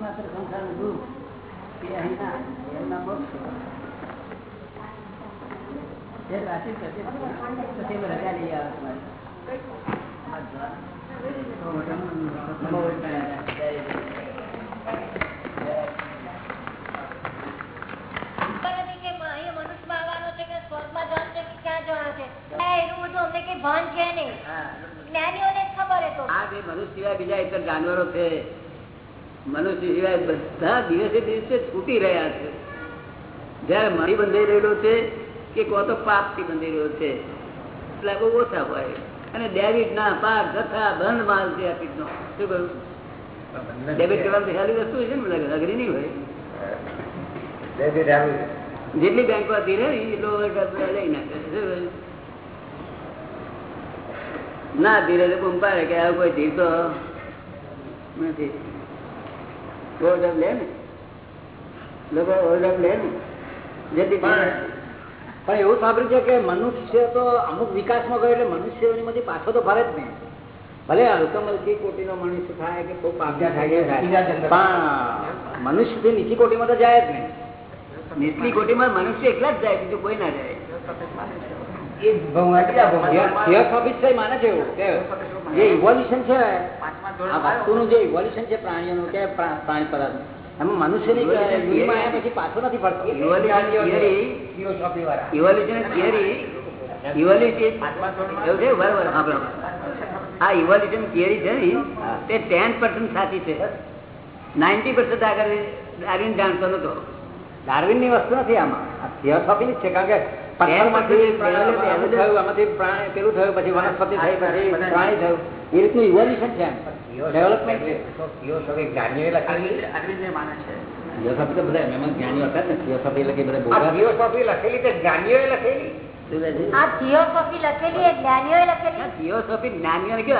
માત્ર સંસારનું દુઃખ. એ અહીં ના એમના મોક્ષ એ રાશિ પછી રજા લઈ આવે. મનુષ્ય બીજા એક જાનવરો છે મનુષ્ય સિવાય બધા દિવસે દિવસે છૂટી રહ્યા છે. જયારે મણી બંધાઈ રહેલો છે કે કો તો પાપથી બંધાઈ રહ્યો છે. એટલે બહુ ઓછા હોય. અને ડેબિટ ના પાક તથા બંધ માલ છે આ શું કહ્યું? ડેબિટ કરવાની ખાલી વસ્તુ છે ને અઘરી નહીં હોય. જેટલી બેંકો હતી રે એટલો લઈ નાખે. ના ધીરે બૂમ પાડે કે આવું કોઈ ધીર નથી. ઓર્ડર લે ને. લોકો ઓર્ડર લે ને. જેથી પણ એવું સાંભળ્યું છે કે મનુષ્ય તો અમુક વિકાસમાં ગયો એટલે મનુષ્યોની માંથી પાછો તો ફરે જ નહીં. ભલે અલ્કમલથી કોટીનો મનુષ્ય થાય કે કોઈ પાપ્યા થાય. પણ મનુષ્યથી નીચી કોટીમાં તો જાય જ નહીં. નીચલી કોટીમાં મનુષ્ય એકલા જ જાય બીજું કોઈ ના જાય. આ ઇવોલ્યુશન થિયરી છે ને તે ટેન પર્સન્ટ સાચી છે. નાઇન્ટી પર્સન્ટ આગળ આવીને જાણતો નતો. ડાર્વિનની વસ્તુ નથી આમાં. થિયોસોફી જ છે કારણ કે પથ્થરમાંથી થયું આમાંથી પ્રાણી પેલું થયું પછી વનસ્પતિ થઈ પછી પ્રાણી થયું. એ રીતનું ઇવોલ્યુશન છે ડેવલપમેન્ટ છે. થિયોસોફી તો બધા એમાં જ્ઞાનીઓ હતા ને. થિયોસોફી લખી બધા થિયોસોફી લખેલી તે જ્ઞાનીઓ લખેલી.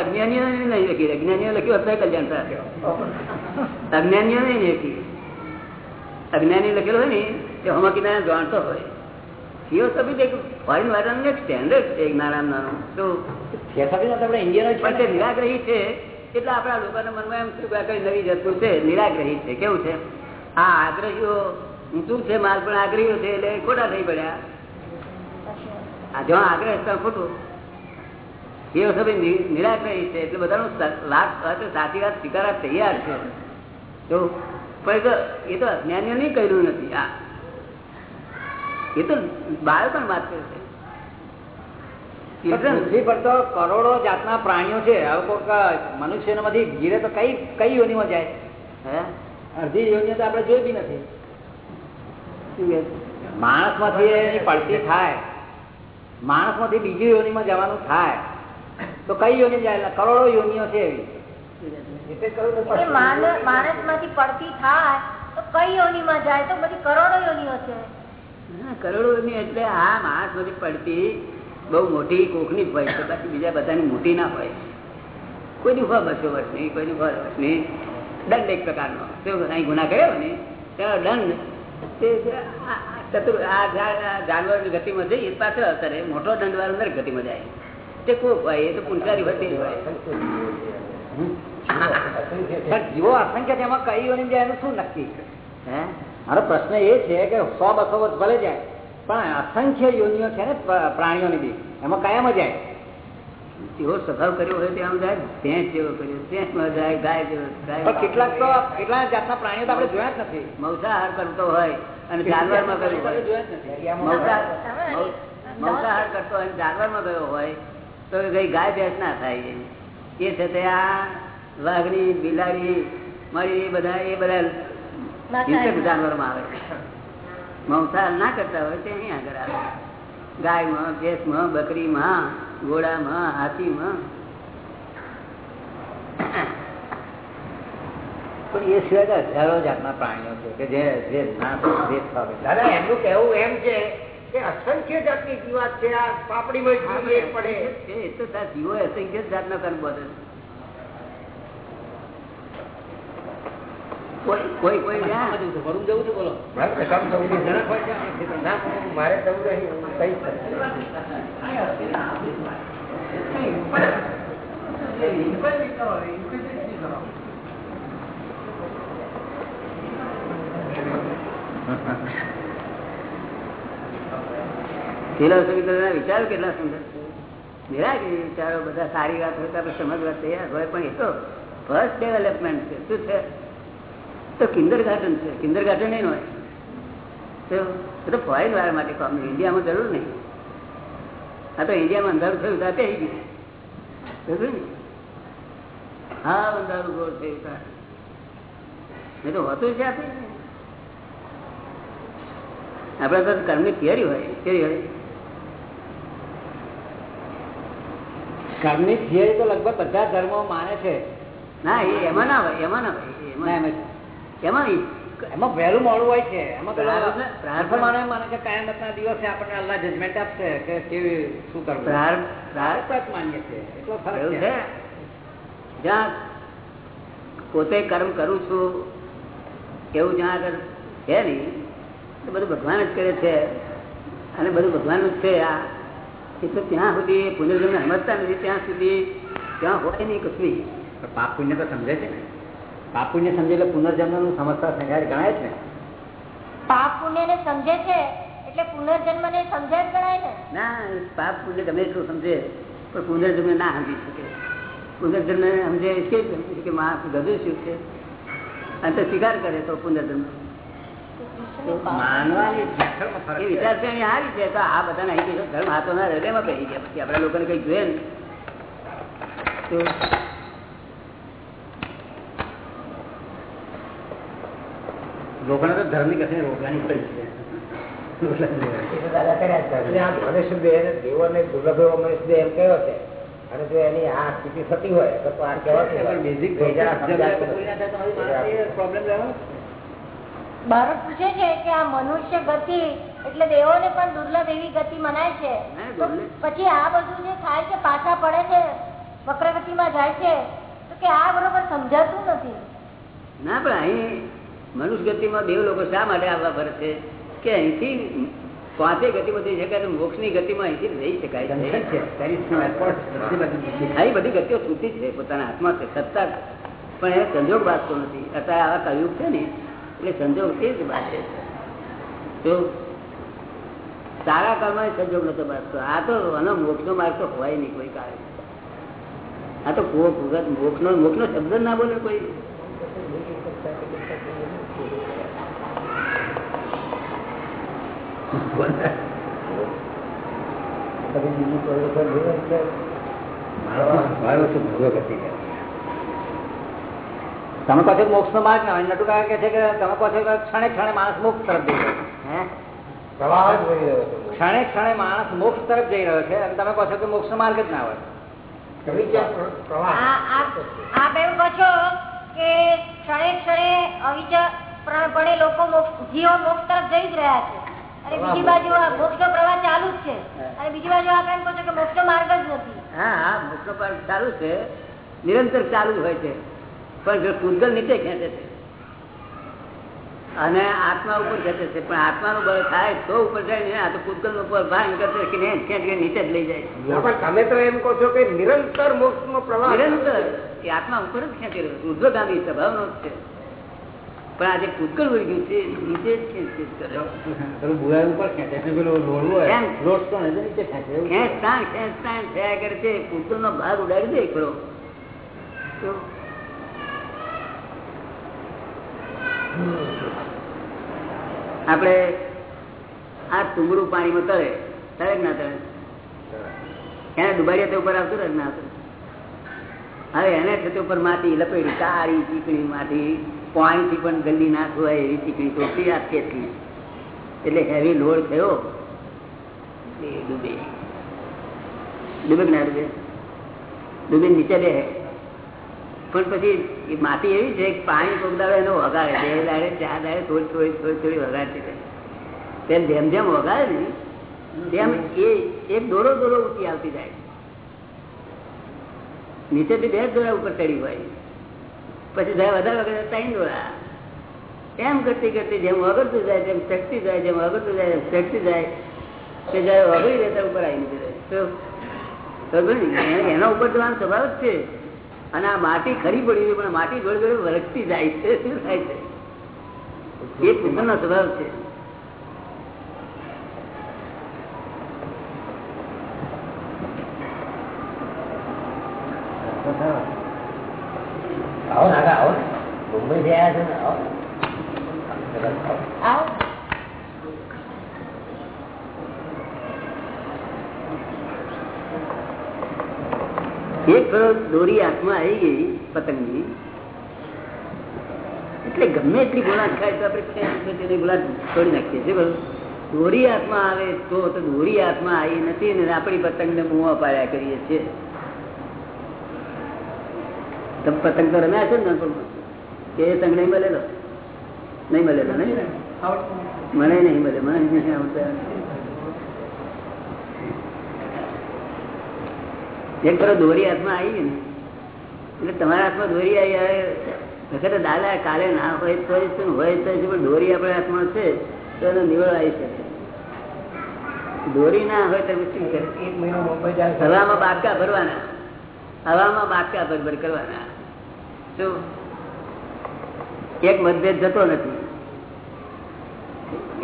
અજ્ઞાનીઓ નહીં લખી અજ્ઞાનીઓ લખ્યું અત્યારે કલ્યાણ અજ્ઞાનીઓ નહીં લખી અજ્ઞાની લખેલો હોય ને તે હમા કિનારે જાણતો હોય. થિયોસોફી એક ફોરેન વાળાનું એક સ્ટેન્ડર્ડ છે નાના નાનું તો થિયોસોફી આપણે ઇન્ડિયનો પણ તે નિરાગ્રહી છે. એટલે આપણા લોકોના મનમાં એમ શું કઈ નવી જતું છે. નિરાગ્રહી છે. કેવું છે? આ આગ્રહીઓ ઊંચું છે માલ પણ આગ્રહીઓ છે એટલે ખોટા થઈ પડ્યા. આ જો આગ્રહ ખોટું. થિયોસોફી નિરાગ્રહી છે. એટલે બધાનું સાચી વાત સ્વીકારવા તૈયાર છે. તો પણ એ તો અજ્ઞાનીઓ નહીં કર્યું નથી આ એ તો બાળપણ વાત છે. પૃથ્વી પર તો કરોડો જાતના પ્રાણીઓ છે. હવે કોઈક ગીરે તો કઈ કઈ યોનીમાં જાય? હે? અડધી યોનીઓ તો આપણે જોઈ બી નથી. માણસમાંથી એની પડતી થાય. માણસમાંથી બીજી યોનીમાં જવાનું થાય. તો કઈ યોની જાય? કરોડો યોનીઓ છે એવી. માણસમાંથી પડતી થાય તો કઈ તો ના હોય. કોઈની હોય બસો વર્ષની કોઈની હોય વર્ષની. દંડ એક પ્રકારનો. અહીં ગુના કર્યો ને? ત્યાં દંડ ચતુર આ જાનવરની જઈએ પાછળ અત્યારે મોટો દંડ વાળો અંદર ગતિમાં જાય. તે કોક હોય, એ તો પુનકારી વધી હોય. જીવો અસંખ્ય તેમાં કઈ યોની જાય એનું શું નક્કી? હે? મારો પ્રશ્ન એ છે કે સો બસો વર્ષ ભલે જાય પણ અસંખ્ય યોનિઓ છે ને પ્રાણીઓની બી. એમાં કયામાં જાય. જેવો સ્વભાવ કર્યો હોય ત્યાં જાય ભેંસ જેવો કર્યો ભેંસમાં જાય ગાય જેવો કેટલાક તો કેટલા જાતના પ્રાણીઓ તો આપણે જોયા જ નથી. મંસાહાર કરતો હોય અને જાનવરમાં કર્યું મંસાહાર કરતો હોય જાનવરમાં ગયો હોય તો કઈ ગાય ભેંસ ના થાય. એ છે તે આ વાઘની બિલાડી મળી એ બધા એ બધા જાનવરમાં આવે મંસાહાર ના કરતા હોય તે અહીં આગળ આવે. ગાયમાં ભેંસમાં બકરીમાં ઘોડામાં હાથીમાં. પણ એ સિવાય હજારો જાતના પ્રાણીઓ છે કે જે જે દાદા એમનું કહેવું એમ છે કે અસંખ્ય જાતની જીવાત છે. આ પાપડીમાં પડે. એ તો જીવો અસંખ્ય જાતનો કર્મ બધે કોઈ કોઈ કોઈ આમાં જ્યાં જવું છે, વરુણ જવું છે બોલો મારે કામ થવું નથી. જરાક હોય છે આપણે ખેતરમાં. ના, મારે થવું નહીં ફિલોસોફી વિચારો કેટલા સુંદર છે નિરાકરી વિચારો બધા સારી વાત હોય તો આપણે સમજવા તૈયાર હોય પણ એ તો ફર્સ્ટ ડેવલપમેન્ટ છે. શું છે? તો કિન્ડર ગાર્ડન છે. કિન્ડર ગાર્ડન નહીં હોય તો તો ફોરેન વાળા માટે કામ ઇન્ડિયામાં જરૂર નહીં. આ તો ઇન્ડિયામાં અંધારું થયું ત્યાં આવી ગયું. ને? હા અંધારું ગોળ થયું ત્યાં નહીં તો હોતું છે આપણે આપડે તો કર્મની થિયરી હોય કેવી હોય. કર્મની થિયરી તો લગભગ બધા ધર્મો માને છે. ના એ એમાં ના હોય એમાં ના હોય એમાં એમ એમાં એમાં વહેલું મોડું હોય છે. એમાં પ્રાર્થના- પ્રાર્થના- માને કે કયામતના દિવસે આપણને અલ્લાહ જજમેન્ટ આપશે કે કેવી શું કરવું. પ્રાર- પ્રાર- પ્રાર્થ માનીએ છીએ. એટલો ફરક છે. છે? જ્યાં પોતે કર્મ કરું છું એવું જ્યાં આગળ છે નહીં તો બધું ભગવાન જ કરે છે. અને બધું ભગવાન જ છે આ. એ તો ત્યાં સુધી પુનર્જન્મ સમજતા નથી. ત્યાં સુધી ત્યાં હોય નહીં કશું. પણ પાપ પુણ્ય તો સમજે છે ને. પાપ પુણ્ય સમજે એટલે પુનર્જન્મનું સમજતા સંઘાર ગણાય જ ને? પાપ પુણ્ય ને સમજે છે એટલે પુનર્જન્મ ને સમજે જ ગણાય ને? ના પાપ પુણ્ય ગમે એટલું સમજે પણ પુનર્જન્મ ના સમજી શકે. પુનર્જન્મ સમજે કે સમજે કે માણસ ગધું શું છે? અને તો સ્વીકાર કરે તો પુનર્જન્મ. માનવાની એ વિચારસરણી આવી છે. તો આ બધાને અહીં ધર્મ હાથોના હૃદયમાં પહેરી ગયા. પછી આપણા લોકોને કઈ જોઈએ ને તો લોકોને તો ધર્મની કશે રોકવાની પડી છે રોકલા જ લેવાય. એ તો દાદા કર્યા જ છે. એટલે આ મનુષ્ય દેહ ને દેવોને દુર્લભ એવો મનુષ્ય દેહ એમ કયો છે અને જો હોય તો ધર્મની ના રહેવાનો. ભારત પૂછે છે કે આ મનુષ્ય ગતિ એટલે દેવોને પણ દુર્લભ એવી ગતિ મનાય છે. પછી આ બધું જે થાય છે પાછા પડે છે વક્રગતિમાં જાય છે તો કે આ બરોબર સમજાતું નથી. ના પણ અહીં મનુષ્ય ગતિમાં દેવ લોકો શા માટે આવવા ફરે છે કે અહીંથી પાંચે ગતિમાં થઈ શકાય મોક્ષની ગતિમાં અહીંથી રહી શકાય airport. બધી ગતિઓ છૂટી છે પોતાના હાથમાં છે સત્તા પણ એ સંજોગ બાંધતો નથી. અત્યારે આવા કયુગ છે ને એટલે સંજોગ એ જ બાંધે છે. તો સારા કામમાં સંજોગ નતો બાંધતો આ તો આનો મોક્ષનો માર્ગ તો હોય નહીં કોઈ કાળે આ તો મોક્ષ નો મોક્ષનો મોક્ષનો શબ્દ ના બોલે કોઈ પછી બીજું કોઈ વખત જોઈએ એટલે મારો- મારો શું ભગવો ગતિ છે. તમે કહો છો મોક્ષ નો માર્ગ ના નટુ કાકા કહે છે કે તમે કહો છો કે ક્ષણે ક્ષણે માણસ મોક્ષ તરફ જઈ રહ્યો છે. ક્ષણે ક્ષણે માણસ મોક્ષ તરફ જઈ રહ્યો છે અને તમે કહો છો કે મોક્ષ નો માર્ગ જ ના હોય. આપ એવું કહો છો કે ક્ષણે ક્ષણે અવિચરપણે લોકો મોક્ષ- જીવો મોક્ષ તરફ જઈ જ રહ્યા છે. અને બીજી બાજુ આ મોક્ષનો પ્રવાહ ચાલુ જ છે. અને બીજી બાજુ આપ એમ કહો છો કે મોક્ષ માર્ગ જ નથી. હા હા મોક્ષ માર્ગ ચાલુ છે. નિરંતર ચાલુ હોય છે. પણ જો કુદગલ નીચે ખેંચે છે અને આત્મા ઉપર ખેંચે છે પણ આત્માનું બળ થાય તો ઉપર જાય ને આ તો કુદગલનું ઉપર ભાંગ કરશે કે નહીં ખેંચ કે નીચે જ લઈ જાય પણ તમે તો એમ કહો છો કે નિરંતર મોક્ષ નો પ્રવાહ નિરંતર એ આત્મા ઉપર જ ખેંચી રહ્યો ઉદ્વગામી સ્વભાવ નો છે. પણ આજે પૂતગલ વળી ગયું છે નીચે છે હોય? લોટતો ને ભાગ ઉડાડી દે ખરો આપણે આ ટુંગળું પાણીમાં તળે તળે ના તળે? એને ડુબાડીએ તે ઉપર આવતું રહે ના આવતું હવે એને છે તે ઉપર માટી લપેડી કાળી ચીકણી માટી પાણીથી પણ ગંદી ના થવાય એવી ચીકણી ચોખ્ખી આપીએ છીએ એટલે હેવી લોડ થયો. એ ડૂબે. ડૂબે ના ડૂબે? ડૂબે નીચે બે પણ પછી એ માટી એવી છે પાણી પોગદાવે એનો વગાડે. બે દાડે, ચાર દાડે થોડી થોડી થોડી થોડી વગાડતી તેમ જેમ જેમ વગાડે ને, તેમ એ એક દોરો દોરો ઊંચી આવતી જાય. નીચેથી બે દોરા ઉપર ચડી હોય. પછી વધારે વગર ત્રણ દોરા એમ કરતી કરતી જેમ વગરતું જાય, તેમ શક્તિ જાય, જેમ વગરતું જાય એમ શક્તિ જાય, તે જયારે વગરી રહેતા ઉપર આવી નીકળે ને? એને- ઉપર જવાનો સ્વભાવ જ છે. અને આ માટી ખરી પડી છે, પણ માટી જોડે જોડે વળગતી જાય છે, શું થાય છે? એ પુસ્તકનો સ્વભાવ છે આવો નાગા આવો ને મુંબઈ થી આવ્યા છો ને આવો આવો એક ફેરો દોરી હાથમાં આવી ગઈ પતંગની. એટલે ગમે એટલી ગુલાટ ખાય તો આપણે ગુલાટ છોડી નાખીએ છીએ. બરોબર? દોરી હાથમાં આવે તો દોરી હાથમાં આવી નથી ને આપણી પતંગને મુવા પાડ્યા કરીએ છીએ. તમે પતંગ તો રમ્યા છો ને? કે એ તંગ નહીં મળેલો? નહીં મળેલો નહીં મને નહીં મળે. મને નહીં આવડતા. એક તરફ દોરી હાથમાં આવી ને. એટલે તમારા હાથમાં દોરી આવી વખતે દાદા કાલે ના હોય તો શું હોય તો પણ દોરી આપણા હાથમાં છે તો એનો નિવડ આવી શકે. દોરી ના હોય તો શું કરે? હવામાં બાટકા ભરવાના. હવામાં બાટકા ભર ભર કરવાના. શું એક મતભેદ જતો નથી.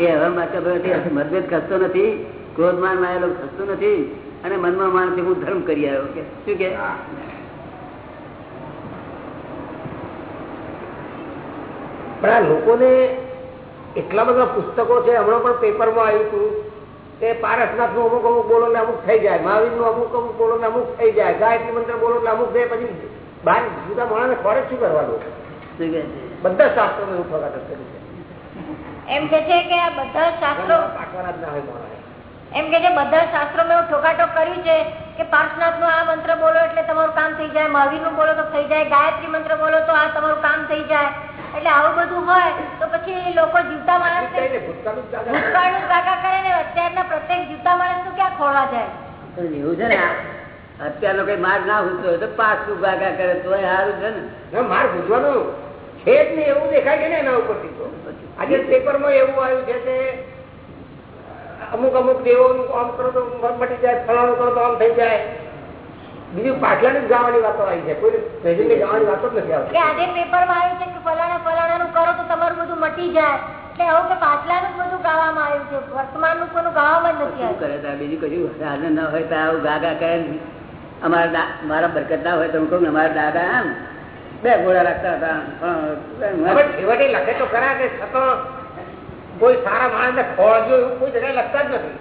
એ હવામાં બાટકા ભરવાથી મતભેદ ખસતો નથી ક્રોધમાનમાં આવેલો ખસતો નથી. અને મનમાં માણસે હું ધર્મ કરી આવ્યો કે શું કે? પણ આ લોકોને એટલા બધા પુસ્તકો છે હમણાં પણ પેપરમાં આવ્યું હતું કે પારસનાથનું અમુક અમુક બોલો ને અમુક થઈ જાય મહાવીરનું અમુક અમુક બોલો ને અમુક થઈ જાય ગાયત્રી મંત્ર બોલો ને અમુક થાય પછી બહાર જુદા માણસ ફરજ શું કરવાનું શું કે બધા શાસ્ત્રો એવું ફગાટ કર્યું છે. એમ કે છે કે આ બધા શાસ્ત્રો પાકવાના જ ના હોય એમ કે છે બધા શાસ્ત્રોમાં એવું ઠોકાટોક કર્યું છે કે પાર્શનાથ નો આ મંત્ર બોલો એટલે તમારું કામ થઈ જાય મહાવીરનું બોલો તો થઈ જાય ગાયત્રી મંત્ર બોલો તો આ તમારું કામ થઈ જાય. એટલે આવું બધું હોય તો પછી લોકો જીવતા માણસ ભૂતકાળ ને કાકા કરે. ને અત્યારના પ્રત્યેક જીવતા માણસનું ક્યાં ખોળવા જાય? એવું છે ને અત્યારનો કઈ માર્ગ ના ઘૂસતો હોય તો પાછું ગાગા કરે તો સારું છે ને. ના, માર પૂછવાનું છે જ નહીં એવું દેખાય છે ને એના ઉપરથી આજે પેપરમાં એવું આવ્યું છે કે અમુક અમુક દેવોનું આમ કરો તો મટી જાય ફલાણું કરો તો આમ થઈ જાય. બીજું પાટલાની જ ગાવાની વાતો આવી છે. કોઈ પ્રેઝન્ટની ગાવાની વાતો જ નથી આવતી. આજે પેપરમાં આવ્યું છે કે ફલાણા ફલાણા નું કરો તો તમારું બધું મટી જાય. એટલે આવું કે પાછલાનું જ બધું ગાવામાં આવ્યું છે. વર્તમાનનું ગાવામાં જ નથી શું આવ્યું. કરે બીજું કશું? સાધન ના હોય તો આવું ગાગા કરે અમારા મારા બરકત ના હોય તો હું કહું ને અમારા દાદા આમ બે ઘોડા રાખતા હતા. પણ લખે તો ખરા કે છતાં કોઈ સારા માણસને ખોળજો એવું કોઈ જગ્યાએ લખતા જ નથી.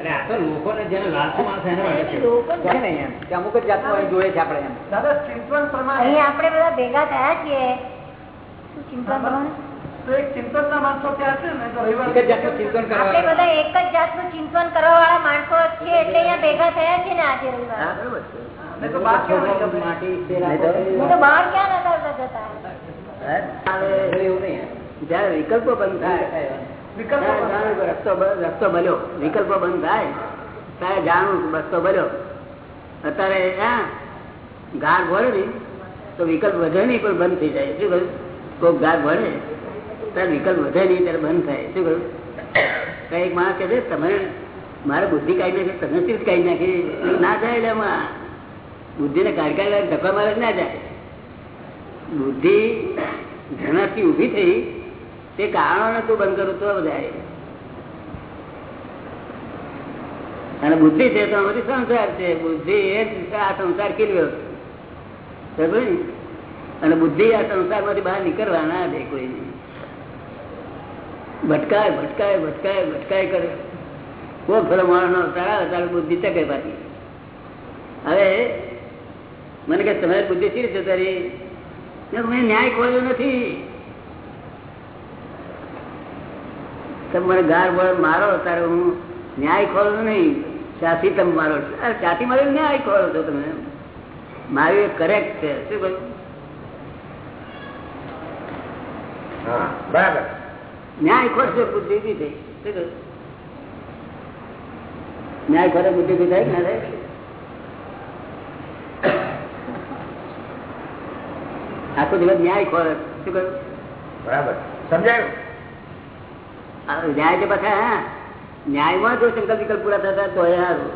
અને આ તો લોકોને જેને લાલચુ માણસ એને માટે છે. લોકોને- છે ને એમ. કે અમુક જ જાતનું જોઈએ છે આપણે એમ. અહીં આપણે બધા ભેગા થયા છીએ. શું ચિંતન કરવાનું? એક જ જાતનું ચિંતન આપણે કરવા બધા એક જ જાતનું ચિંતન કરવા વાળા માણસો છીએ એટલે અહીંયા ભેગા થયા છે ને આજે રવિવાર. હા બરોબર છે. તો બહાર ક્યાં નતા જતા? એવું નહીં જયારે વિકલ્પો બંધ થાય ત્યારે રસ્તો રસ્તો બન્યો. વિકલ્પો બંધ થાય. ત્યારે જાણવું રસ્તો બન્યો. અત્યારે ગાર ભરે ને તો વિકલ્પ વધે નહીં પણ બંધ થઈ જાય. શું કહ્યું? કોઈક ગાર ભરે ત્યારે વિકલ્પ વધે નહીં ત્યારે બંધ થાય. શું કહ્યું? કંઈક માણસ કહે છે તમે મારે બુદ્ધિ કાઢી નાખી તમે શી કાઢી નાખી. ના જાય એટલે એમાં. બુદ્ધિને કાઢી કાઢી ધક્કા મારે ના જાય. બુદ્ધિ ઘણાથી ઊભી થઈ તે કારણોને તું બંધ કરું તો બધા અને બુદ્ધિ છે તો બધી સંસાર છે. બુદ્ધિ એ આ સંસાર ને? અને બુદ્ધિ આ સંસારમાંથી બહાર નીકળવા ના દે કોઈ ભટકાય ભટકાય ભટકાય ભટકાય કરે. કોઈ ફરો માણસ તારા તારે બુદ્ધિ ચકે પાછી. હવે મને કે, તમારી બુદ્ધિ શી રીતે તારી? મેં ન્યાય ખોલ્યો નથી તમે મને ગાર બોળ મારો તારે હું ન્યાય ખોલું નહીં. ચાથી તમે મારો. ત્યાંથી મારે ન્યાય ખોલો છો તમે. મારી કરેક્ટ છે. શું કહ્યું? બરાબર. ન્યાય ખોરશે બુદ્ધિ થઈ. શું કહ્યું? ન્યાય ખોરે બુદ્ધિ થાય ના થાય? આખો દિવસ ન્યાય ખોરે શું કહ્યું? બરાબર. સમજાયું? ન્યાય કે પાછા ન્યાયમાં જો સંકલ્પ વિકલ્પ પૂરા થતા તો એ સારું.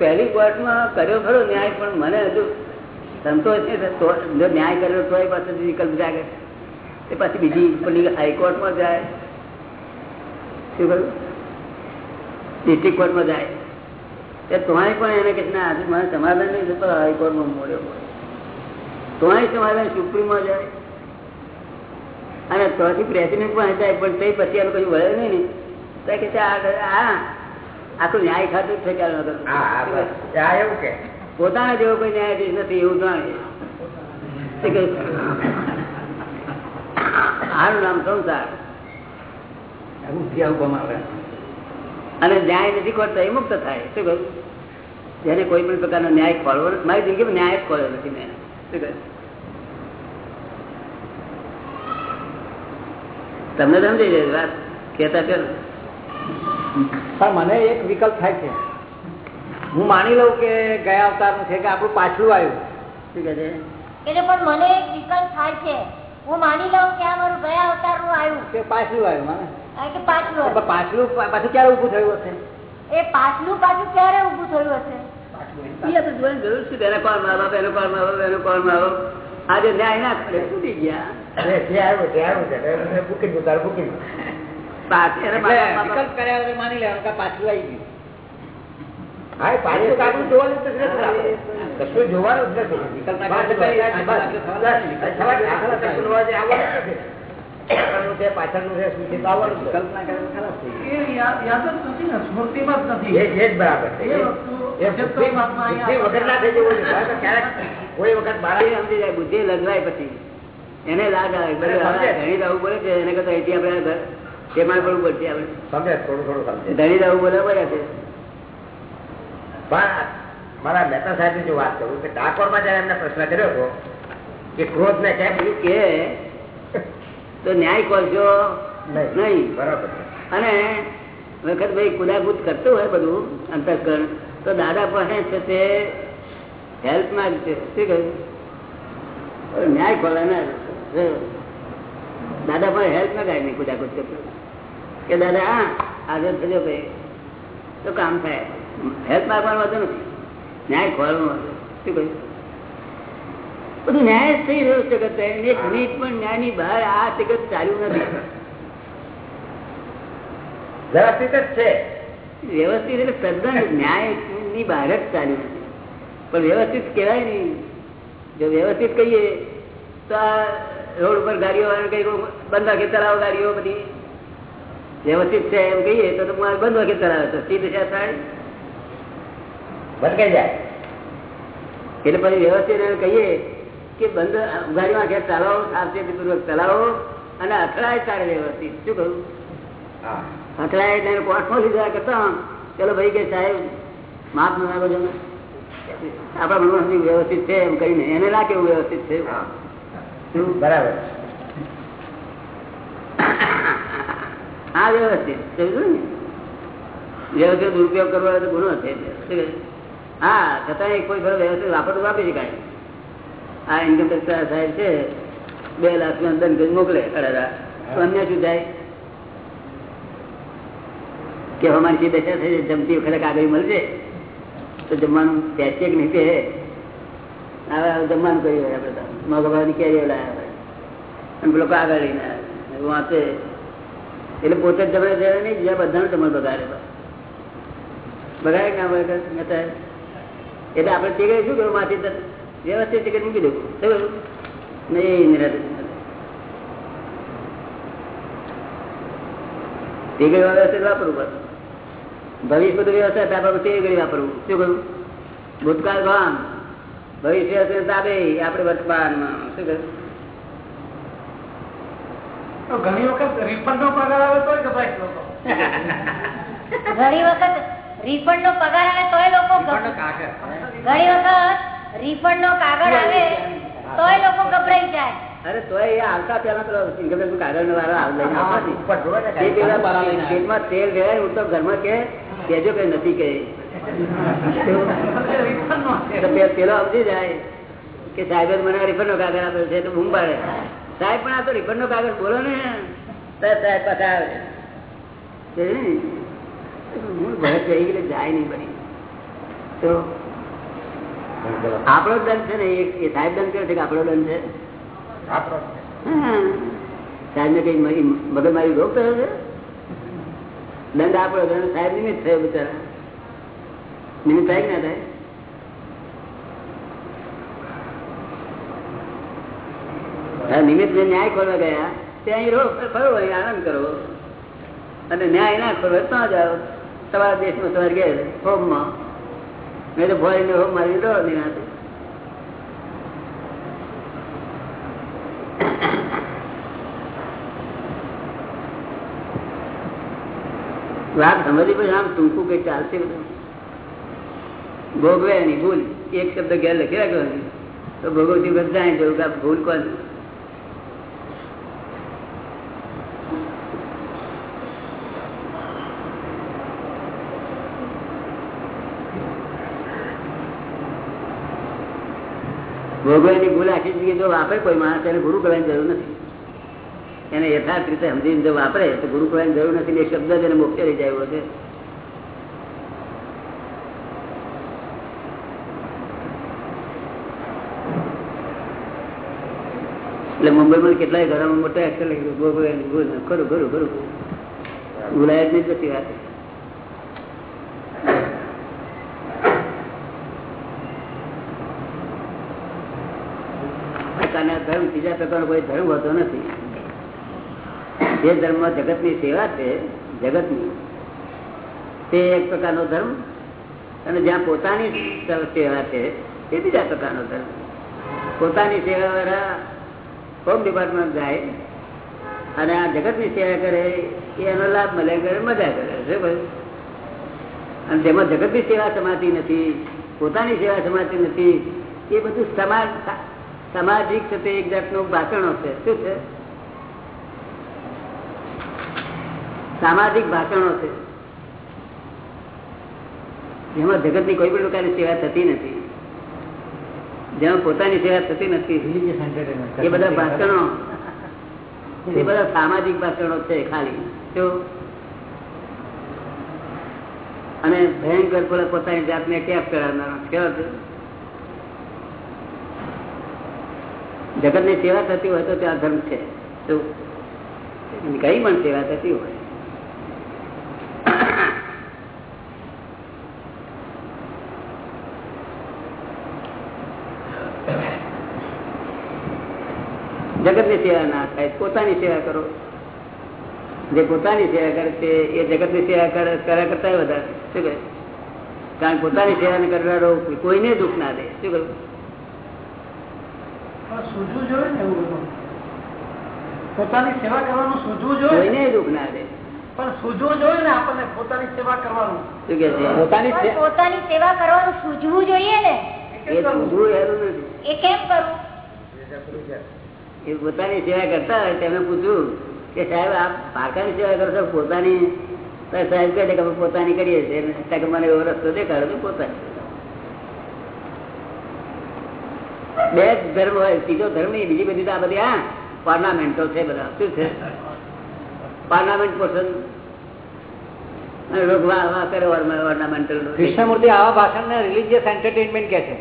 પહેલી કોર્ટમાં કર્યો ખરો ન્યાય, પણ મને હજુ સંતોષ છે જો ન્યાય કર્યો તોય પાસે વિકલ્પ જાગે. એ પછી બીજી પેલી હાઈકોર્ટમાં જાય. શું કરું ડિસ્ટ્રિક્ટ કોર્ટમાં જાય. એ તોય પણ એને કે આજે મને સમાધાન નહીં થતો, હાઈકોર્ટમાં મળ્યો તોય સમાધાન સુપ્રીમમાં જાય. અને ત્યાંથી પ્રેસિડેન્ટ પણ હતા પણ તે પછી એનું કયું વળે નહીં ને. તો કે આ આખું ન્યાય ખાતું જ આ એવું કે. પોતાના જેવો કોઈ ન્યાયાધીશ નથી એવું જાણે. સારું. નામ સંસાર અને ન્યાય નથી ખોટતો એ મુક્ત થાય. શું કહ્યું જેને કોઈ પણ પ્રકારનો ન્યાય ખોળવો મારી જિંદગીમાં ન્યાય જ ખોળ્યો નથી મેં. શું કહ્યું તમને સમજી જાય વાત કેતા કે મને એક વિકલ્પ થાય છે. હું માની લઉં કે ગયા અવતાર છે કે આપણું પાછલું આવ્યું. શું કે છે? એટલે પણ મને એક વિકલ્પ થાય છે. હું માની લઉં કે આ મારું ગયા અવતારનું આવ્યું. કે પાછલું આવ્યું મને? કે પાછલું પાછલું પાછું ક્યારે ઉભું થયું હશે? એ પાછલું પાછું ક્યારે ઉભું થયું હશે? એ તો જોવાની જરૂર છે એના કોણ મા બાપ એનો કોણ મા બાપ એનો કોણ મા બાપ આજે ન્યાય ના કરે. છૂટી ગયા. બુકિંગ ઉતાર બુકિંગ વિકલ્પ કર્યા વગર માની લેવાનું આવી ગયું. જ નથી કશું જોવાનું જ પાછળનું સ્મૃતિમાં જ નથી. એ જ બરાબર છે. બુદ્ધિ- પછી. એને લાગ આવે. ધણી આવું બોલે છે એને કરતા અહીંથી આપણે તેમાં પડવું પડશે આપણે. સમજે થોડું થોડું સમજે. ધણી આવું બોલે છે પણ મારા મહેતા સાહેબ જો વાત કરું કે ડાકોરમાં જયારે એમને પ્રશ્ન કર્યો હતો કે ક્રોધ ને કેમ કે તો ન્યાય કરશો નહીં. બરાબર. અને વખત ભાઈ કુદાકુદ કરતું હોય બધું અંતઃકરણ. તો દાદા પાસે છે તે હેલ્પમાં છે. શું કહ્યું? ન્યાય ખોલે ને દાદા પાસે હેલ્પ ના કાંઈ નહીં કુદાકુદ કરતું. કે દાદા, હા હાજર થયો ભાઈ. તો કામ થાય. હેલ્પ માગવાનું હતું નથી. ન્યાય ખોલવાનું હતું શું કહ્યું? બધું ન્યાય જ થઈ રહ્યો જગત એક મિનિટ પણ ન્યાયની બહાર આ જગત ચાલ્યું નથી. જરા જ છે. વ્યવસ્થિત એટલે તદ્દન ન્યાયની બહાર જ ચાલ્યું પણ વ્યવસ્થિત કહેવાય નહીં. જો વ્યવસ્થિત કહીએ, તો આ રોડ ઉપર ગાડીઓ કઈ બંધ વાગે ચલાવો ગાડીઓ બધી. વ્યવસ્થિત છે એમ કહીએ, તો તમારે મારે બંધ વાગે ચલાવે તો સી દિશા થાય. ભટકાઈ જાય? એટલે પછી વ્યવસ્થિત એને કહીએ કે બંધ ગાડીમાં ઘેર ચલાવો સાવચેતીપૂર્વક ચલાવો અને અથડાય તારે વ્યવસ્થિત. શું કહ્યું હા અથડાય એટલે કોર્ટમાં લીધા કરતા ચલો ભાઈ કે સાહેબ માફ ન લાગો ને આપણા મનમાં વ્યવસ્થિત છે એમ કહીને એને ના કેવું વ્યવસ્થિત છે. બરાબર. આ વ્યવસ્થિત. સમજ્યું ને? વ્યવસ્થિત દુરુપયોગ કરવા તો ગુનો છે. હા છતાં કોઈ ફરો વ્યવસ્થિત વાપરતું વાપરી શકાય. આ ઇન્કમ ટેક્સ સાહેબ છે બે લાખ નો દંડ મોકલે અઢાર અન્ય શું થાય? કે અમારી જે દશા થઈ જમતી વખતે કાગળ મળશે. તો જમવાનું પેચે કે નહીં તે હવે જમવાનું કર્યું હોય આપણે મગભાવની કેરીઓ લાયા હોય. અને લોકો કાગળ લઈને વાંચે. એટલે પોતે જ જમણે જાય નહીં, બીજા બધાનું તમારે બગાડે બગાડે કામ. એટલે આપણે તે શું કે માથી વ્યવસ્થિત ટિકિટ મૂકી દઉં શું નહીં નિરાશ તે ઘડી વ્યવસ્થિત વાપરવું પડે? ભવિષ્ય બધું વ્યવસ્થિત આપણે તે ઘડી વાપરવું? શું કહ્યું? ભૂતકાળ ભાન ભવિષ્ય હશે તાબે આપણે વર્તમાનમાં. શું કહ્યું? ઘણી વખત રિફંડ નો પગાર આવે તોય લોકો. ઘણી વખત રિફંડ નો પગાર આવે તોય લોકો ઘણી વખત રિફંડ નો કાગળ આવે તોય લોકો ગભરાઈ જાય. અરે તો એ આવતા પેલા પેલો સિંગલ કાગળ નો વાળો આવે. પેટમાં તેલ ગયા હું તો ઘરમાં કે કેજો કઈ નથી કે. પેલો સમજી જાય કે સાહેબ મને રિફંડ નો કાગળ આપ્યો છે તો બૂમ પાડે. સાહેબ પણ આ તો રિફંડ નો કાગળ બોલો ને. તો સાહેબ પાછા આવે હું ભરત જઈ ગયેલી જાય નહીં બની તો આપણો દંડ છે ને એ એ સાહેબ દંડ કર્યો છે કે આપણો દંડ છે? સાહેબ ને કઈ મગજ મારી રોગ થયો છે? દંડ આપડો સાહેબ નિમિત્ત થયો બિચારા. નિમિત્ત થાય ના થાય? નિમિત્ત ને ન્યાય ખોલવા ગયા ત્યાં અહીં રહો ફરો અહીં આનંદ કરો અને ન્યાય ના ખોલવે તો જાઓ તમારા દેશમાં તમારે ઘેર હોમમાં. મેં તો ભોય હોમ મારી દો નિરાતે. વાત સમજી પછી આમ ટૂંકું કઈ ચાલશે બધું? ભોગવે નહીં, ભૂલ. એક શબ્દ ઘેર લખી રાખ્યો તો ભગવતી બધા જવું કે ભૂલ કોણ? ભોગવવાની ભૂલ આખી જગ્યાએ જો વાપરે, કોઈ માણસ એને ગુરુ કરવાની જરૂર નથી. એને યથાર્થ રીતે સમજીને જો વાપરે, તો ગુરુ કરવાની જરૂર નથી એ શબ્દ જ એને મોક્ષે લઈ જાય છે. એટલે મુંબઈમાં કેટલાય ઘરોમાં મોટા ગયું. ભોગવવાની ખરું ખરું ખરું. ભૂલાય જ બધી વાત. પ્રકારના ધર્મ, બીજા પ્રકારનો કોઈ ધર્મ હોતો નથી. જે ધર્મ જગતની સેવા છે જગતની તે એક પ્રકારનો ધર્મ અને જ્યાં પોતાની સેવા છે, તે બીજા પ્રકારનો ધર્મ. પોતાની સેવા વાળા હોમ ડિપાર્ટમેન્ટ જાય અને આ જગતની સેવા કરે, એનો લાભ મળે કરે મજા કરે છે ભાઈ અને જેમાં જગતની સેવા સમાતી નથી, પોતાની સેવા સમાતી નથી, એ બધું સમાજ, સામાજિક છે તે એક જાતનું ભાષણો છે. શું છે? સામાજિક ભાષણો છે. જેમાં જગતની કોઈ પણ પ્રકારની સેવા થતી નથી. જેમાં પોતાની સેવા થતી નથી. એ બધા ભાષણો. એ બધા સામાજિક ભાષણો છે ખાલી. શું અને ભયંકર પોતાની જાતને કેફ કરાવનારો કેવો છે? જગતની સેવા થતી હોય તો ત્યાં ધર્મ છે. કઈ પણ સેવા થતી હોય. જગતની સેવા ના થાય પોતાની સેવા કરો. જે પોતાની સેવા કરે છે એ જગતની સેવા કર્યા કરતા વધારે. શું કહે? કારણ પોતાની સેવા કરનારો કોઈને દુઃખ ના દે. શું કહ્યું? ને એવું પોતાની સેવા કરવાનું સૂઝવું જોઈએ કોઈને દુઃખ ના દે. પણ સૂઝવું જોઈએ ને આપણને પોતાની સેવા કરવાનું. શું કે છે? પોતાની પોતાની સેવા કરવાનું સૂઝવું જોઈએ ને. નથી. એ કેમ કરવું એ પોતાની સેવા કરતા હોય તેમને પૂછ્યું કે સાહેબ આપ પારકાની સેવા કરશો પોતાની? સાહેબ કહે કે અમે પોતાની કરીએ છીએ. મને એવો રસ્તો દેખાડો તો પોતાની. બે જ ધર્મ હોય. ત્રીજો ધર્મ નહીં બીજી બધી આ બધી હા પાર્લામેન્ટો છે બધા. શું છે? પાર્લામેન્ટ પોર્શન કૃષ્ણમૂર્તિ આવા ભાષણને રિલીજિયસ એન્ટરટેનમેન્ટ કે છે.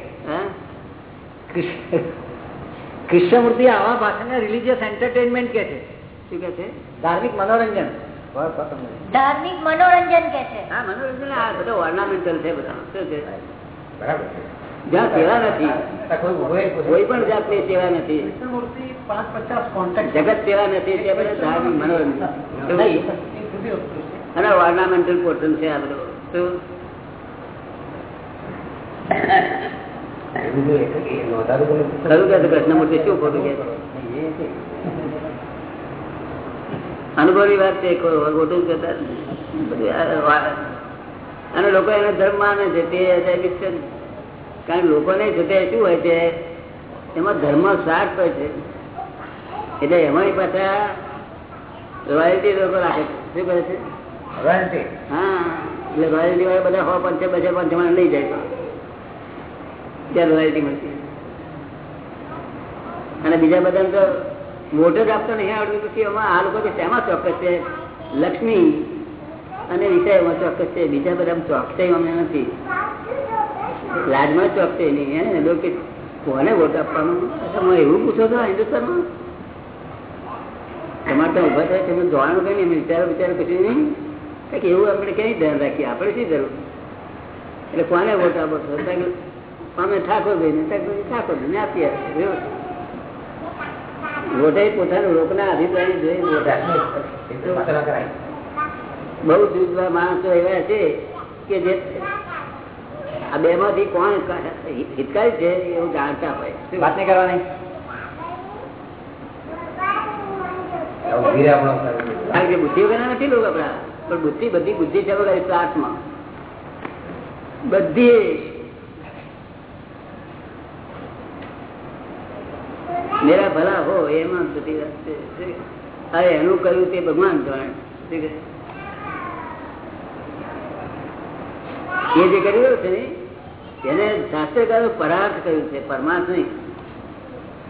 કૃષ્ણમૂર્તિ આવા ભાષાને રિલીજિયસ એન્ટરટેનમેન્ટ કે છે? શું કે છે? ધાર્મિક મનોરંજન. ધાર્મિક મનોરંજન કે છે? હા મનોરંજન આ બધો ઓર્નામેન્ટલ છે બધા. શું છે? બરાબર જ્યાં સેવા નથી. કોઈ પણ જાતની સેવા નથી. પાંચ પચાસ જગત સેવા નથી તે બધા ધાર્મિક મનોરંજન. અને ઓર્નામેન્ટલ પોર્શન છે આ બધો. શું? કૃષ્ણમૂર્તિ શું ખોટું કે છે? વાત છે ખોટું કહેતા અને લોકો એને ધર્મ માને છે તે અજાયબી છે. કારણ લોકોને જતે શું હોય છે? એમાં ધર્મ સાથ હોય છે. એટલે એમાં પાછા રોયલ્ટી લોકો રાખે છે. શું કહે છે? હા એટલે રોયલ્ટી વાળા બધા હો પંચે બસે પંચમાં લઈ જાય તો. અને બીજા બધા તો મોટો જ આપતો નહીં આવડતું, પછી એમાં આ લોકો શેમાં ચોક્કસ છે? લક્ષ્મી અને વિષયમાં ચોક્કસ છે. બીજા બધા ચોકસાઈ અમને નથી. લાજમાં ચોકસાઈ નહીં હે લોકો કોને વોટ આપવાનું? તમે એવું પૂછો છો હિન્દુસ્તાનમાં? તમારે તો ઊભા થાય તમે જોવાનું કઈ નહીં. વિચારો વિચારો કશું નહીં. કે એવું આપણે કઈ ધ્યાન રાખીએ. આપણે શી જરૂર? એટલે કોને વોટ આપો છો? અમે ઠાકોર ભાઈ ને ઠાકોર ભાઈ ને આપીએ પોતાના લોકોના અભિપ્રાય જોઈ બહુ જુદા માણસો એવા છે કે જે આ બે માંથી કોણ હિતકારી છે એવું જાણતા હોય. વાત નહીં કરવાની. બુદ્ધિ વગર નથી લોકો આપણા. પણ બુદ્ધિ બધી બુદ્ધિ છે વગર પ્રાર્થમાં. બધી મેરા ભલા હો એમાં બધી વાત છે અરે એનું કહ્યું તે ભગવાન જાણે. એ જે કર્યું છે ને એને શાસ્ત્રકારો પરાર્થ કહ્યું છે પરમાર્થ નહીં.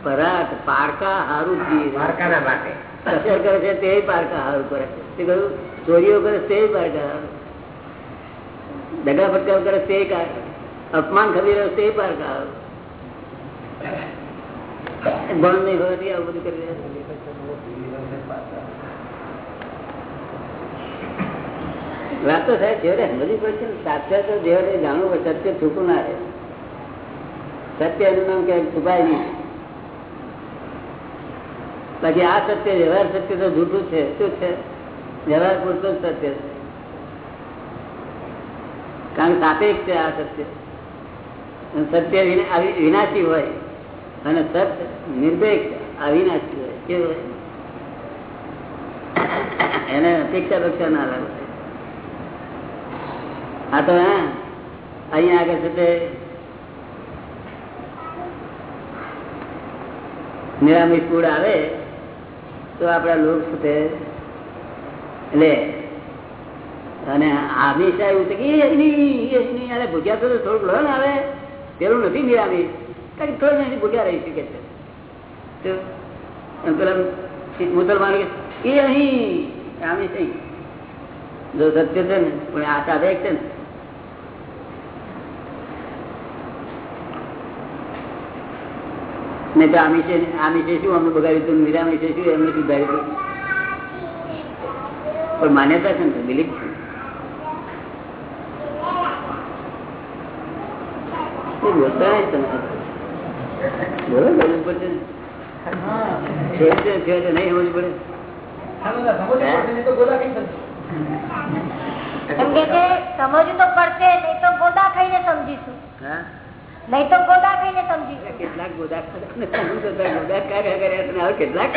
પરાર્થ પારકા હારું દ્વારકાના માટે. અસર કરે છે તે પારકા હારું કરે. છે કહ્યું? ચોરીઓ કરે તે પારકા હારું. દગા ફટકાવ કરે તે અપમાન ખબી રહ્યો તે પારકા હારું. કરી વાત તો સાહેબ જેવડે સમજવી પડશે ને, સાચા તો જેવડે જાણવું પડે સત્ય છૂટું ના રહે. સત્ય એનું નામ ક્યાંક છુપાય નહીં. બાકી આ સત્ય, વ્યવહાર સત્ય તો જૂઠું છે, શું છે? વ્યવહાર પૂરતું સત્ય છે. કારણ સાપેક્ષ છે આ સત્ય. સત્ય વિનાશી હોય. અને સત નિર્ભેક્ષ અવિનાશી હોય એને અપેક્ષા પક્ષા ના લાગે. આ તો, હા અહીંયા આગળ છે તે નિરામિષ ફૂડ આવે, તો આપણા લોક શું છે લે અને આમિષ આવ્યું છે કે ભૂખ્યા તો થોડુંક લો ને આવે, પેલું નથી નિરામિષ. થોડું નથી ભૂખ્યા રહી શકે છે. મુસલમાન એ અહીં આમિષ સિંહ જો સત્ય છે ને, પણ આ સાધે છે ને. નહીં તો આમિષે આમિષે શું? અમને બગાડ્યું હતું નિરામિષે શું? એમને સુધાર્યું હતું પણ માન્યતા છે ને બિલીફ છે. બોલતા કેટલાક ગોદા ગોદા કેટલાક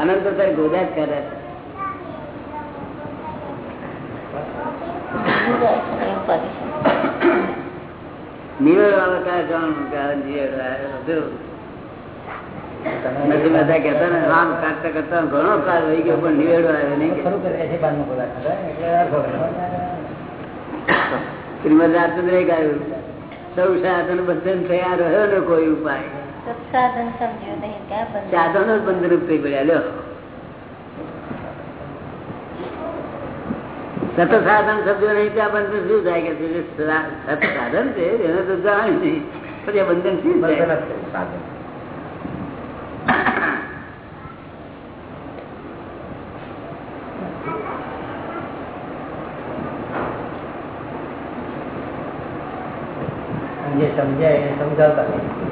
અનંત તો ગોદા જ કરે છે. નિવેડો આવે ત્યારે જાણવું કે આ નિવેડો આવ્યો. જો. નથી બધા ને કાઢતા કરતા ઘણો કાળ વહી ગયો પણ નિવેડો આવ્યો નહીં ખરું કરે છે બારનું બધા ખાતા એટલે અર્થ હોય. શ્રીમદ રાજચંદ્ર ગાયું સૌ સાધન બંધન થયા રહ્યો ને કોઈ ઉપાય સત્સાધન સમજ્યું નહીં ક્યાં સાધનો જ બંધરૂપ થઈ પડ્યા લ્યો સત સાધન શબ્દો નહીં ત્યાં બંધન શું થાય કે છે? જે સા- સત સાધન છે, એને તો જાણ નહીં પછી આ બંધન શું સાધન. સમજાય સમજાવતા નહીં.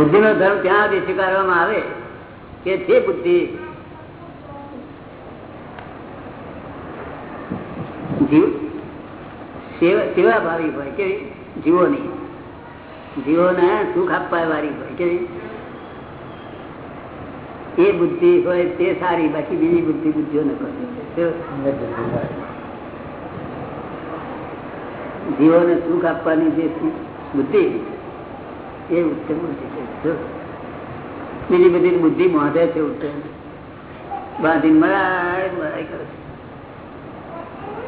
બુદ્ધિ નો ધર્મ ત્યાં સ્વીકારવામાં આવે કે જે બુદ્ધિ? જીવ? સેવા ભાવી હોય કેવી જીવોની. જીવોને સુખ આપવા વાળી હોય કે એ બુદ્ધિ હોય તે સારી, બાકી બીજી બુદ્ધિ બુદ્ધિઓ ન કરે જીવોને સુખ આપવાની જે બુદ્ધિ એ ઉત્તમ બુદ્ધિ છે જો. બીજી બધી બુદ્ધિ મોઢે છે ઉત્તમ બાંધી મરાય મરાય કરે છે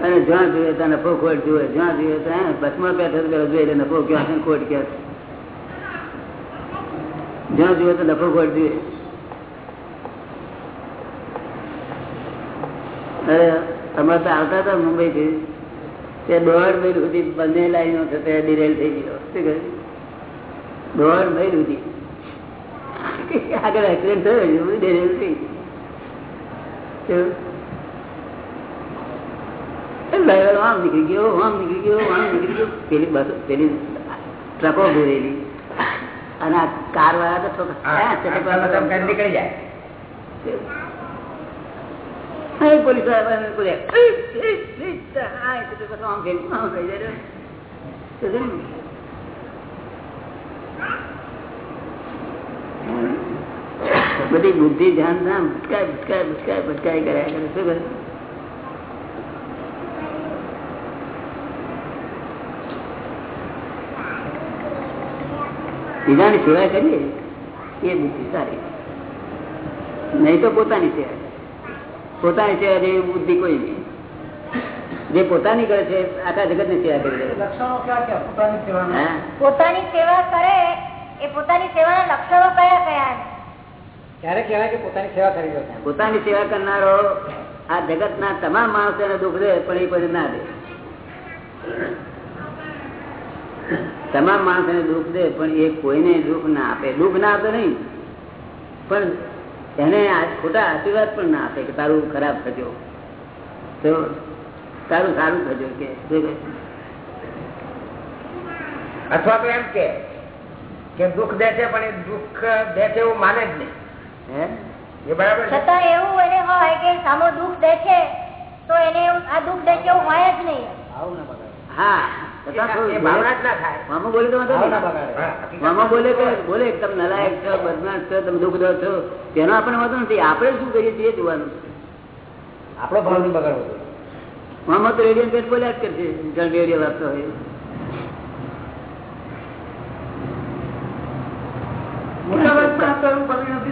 અને જ્યાં જોઈએ ત્યાં નફો ખોટ જોઈએ જ્યાં જોઈએ ત્યાં બસમાં બેઠો તો પેલો જોઈએ એટલે નફો ક્યાં છે ને ખોટ ક્યાં છે જ્યાં જોઈએ તો નફો ખોટ જોઈએ અરે અમે તો આવતા હતા મુંબઈ થી તે દોઢ મહિલ સુધી બંને લાઈનો છે તે ડિરેલ થઈ ગયો શું કહ્યું દોઢ મહિલ સુધી આગળ એક્સિડન્ટ થયો એવું થઈ ડ્રાઈવર આમ નીકળી ગયો આમ નીકળી ગયો આમ નીકળી ગયો પેલી બસ પેલી ટ્રકો ભરેલી અને આ કાર વાળા તો નીકળી જાય પોલીસવાળા બોલ્યા હા એટલે તો પછી આમ ભેગું આમ થઈ જાય તો છે ને. બધી બુદ્ધિ ધ્યાન ના ભટકાય ભટકાય ભટકાય ભટકાય કર્યા કરે. શું કરે? બીજાની સેવા કરીએ એ બુદ્ધિ સારી. નહીં તો પોતાની સેવા પોતાની સેવા જેવી બુદ્ધિ કોઈ નહીં. જે પોતાની કરે છે આખા જગતની સેવા કરી રહે લક્ષણો ક્યાં ક્યાં? પોતાની સેવા કરે એ પોતાની સેવાના લક્ષણો કયા કયા? પોતાની સેવા કરનારો આ જગત ના તમામ માણસોને દુઃખ દે, પણ એ કોઈ ના દે. તમામ માણસોને દુઃખ દે, પણ એ કોઈને દુઃખ ના આપે. દુઃખ ના આપે નહીં, પણ એને ખોટા આશીર્વાદ પણ ના આપે કે તારું ખરાબ થજો. તો તારું સારું થજો કે અથવા તો એમ કે દુઃખ દે છે, પણ એ દુઃખ દે છે એવું માને જ નહીં. છતાં એવું એને હોય કે સામો દુઃખ દે છે તો એને આ દુઃખ દે છે એવું હોય જ નહીં. હા. મામા બોલે તો વાંધો આવું ના નહીં. બગાડે. હા, હકીકત મામા બોલે કે બોલે કે તમે નલાયક છો બદમાશ છો તમે દુઃખ દો છો. તેનો આપણે વાંધો નથી. આપણે શું કરીએ છીએ એ જોવાનું. આપણો ભાવ નહીં બગાડવો મામા તો રેડિયો પેટ બોલ્યા જ કરશે. જણ રેડિયો વાપતો હોય. મોટા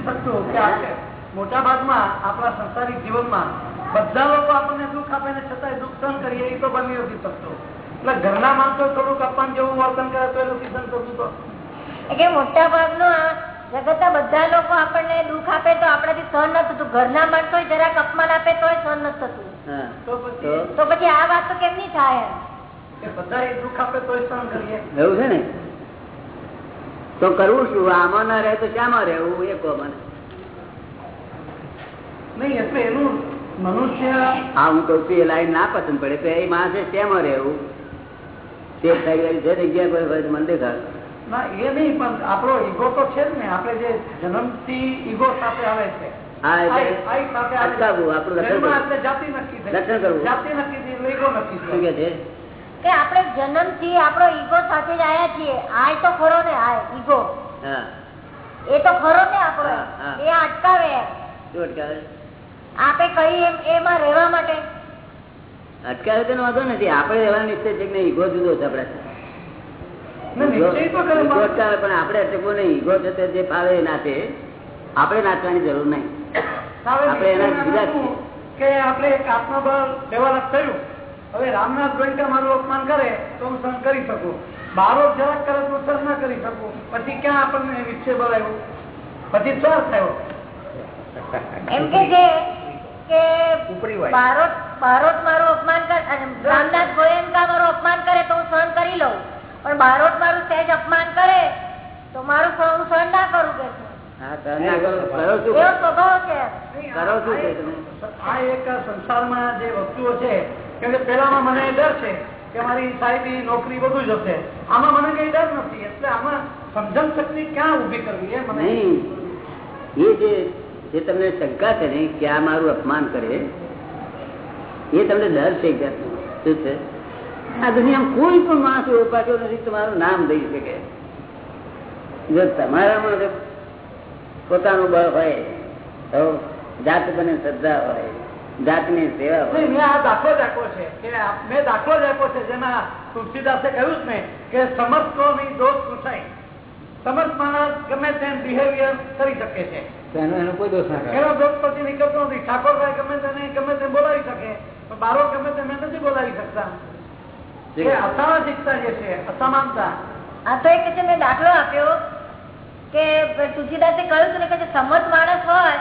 નથી શકતું કે મોટા ભાગમાં આપણા સંસારિક જીવનમાં બધા લોકો આપણને દુઃખ આપે ને છતાં દુઃખ સહન કરીએ એ તો બની નથી શકતો. એટલે ઘરના માણસો થોડુંક અપમાન જેવું વર્તન કરે તો એ નથી સહન થતું તો. એટલે મોટા ભાગનો જગતના બધા લોકો આપણને દુઃખ આપે તો આપણાથી સહન ન થતું. ઘરના માણસો જરાક અપમાન આપે તો સહન ન થતું. તો પછી? આ વાત તો કેમ કેમની થાય બધા દુઃખ આપે તો સહન કરીએ. એવું છે ને? તો કરવું શું? આમાં ના રહે તો શામાં રહેવું? એ કહો મને. નહીં એટલે એનું મનુષ્ય હા હું કઉ છું એ લાઈન ના પસંદ પડે તો એ માણસે શેમાં રહેવું? તે થઈ છે જગ્યા પર મને દેખાડ. ના એ નહીં પણ આપણો ઈગો તો છે જ ને. આપણે જે જન્મથી ઈગો સાથે આવે છે. જાતિ નક્કી. કરવું. જાતિ નક્કી થઈ ઈગો નક્કી છે? કે આપણે જન્મથી આપણો ઈગો સાથે જ આયા છીએ. આય તો ખરો ને આય ઈગો. એ તો ખરો ને આપણો. એ અટકાવે. આપે કઈ એમ એમાં રહેવા માટે. અટકાવે તેનો વાંધો નથી. આપણે રહેવાનો નિશ્ચય છે કે ઈગો જુદો છે આપણે પણ આપણે અટકવું નહીં. ઈગો છે તે જે ફાવે એ નાચે આપણે નાચવાની જરૂર નહીં. આપણે એના જુદા છીએ. કે આપણે એક આત્મબળ ડેવલપ થયું હવે રામનાથ ગોયંકા મારું અપમાન કરે તો હું સહન કરી શકું. બારો જરાક કરે તો સહન ના કરી શકું. પછી ક્યાં આપણને વિક્ષેપ આવ્યો પછી સ્વાર્થ થયો એમ કે છે કે બારોટ બારોટ મારું અપમાન કરે રામનાથ ગોયંકા મારું અપમાન કરે તો હું સહન કરી લઉં. પણ બારોટ મારું સહેજ અપમાન કરે તો મારું સહન- હું સહન ના કરું કે સંસારમાં જે વસ્તુઓ છે કેમ કે પેલામાં મને ડર છે કે મારી સાહેબી નોકરી બધું જશે આમાં મને કઈ ડર નથી, એટલે આમાં સમજણ શક્તિ ક્યાં ઊભી કરવી એ મને એ જે જે તમને શંકા છે ને કે આ મારું અપમાન કરે, એ તમને ડર છે શું છે? આ દુનિયામાં કોઈ પણ માણસ એવો પાછો નથી, તમારું નામ દઈ શકે જો તમારામાં પોતાનું બળ હોય, તો જાત બને શ્રદ્ધા હોય જાતની સેવા મેં આ દાખલો જ આપ્યો છે કે મેં દાખલો જ આપ્યો છે જેમાં તુલસીદાસે કહ્યું જ ને કે સમર્થની દોષ પૂછાય સમર્થ માણસ ગમે તેમ બિહેવિયર કરી શકે છે. એનો એનો કોઈ દોષ ના એનો દોષ પછી નીકળતો નથી. ઠાકોરભાઈ ગમે તેને ગમે તે બોલાવી શકે પણ બારો ગમે તેને નથી બોલાવી શકતા. એ અસામાજિકતા જે છે અસમાનતા. આ તો એક છે મેં દાખલો આપ્યો કે તુલસીદાસે કહ્યું હતું કે સમજ માણસ હોય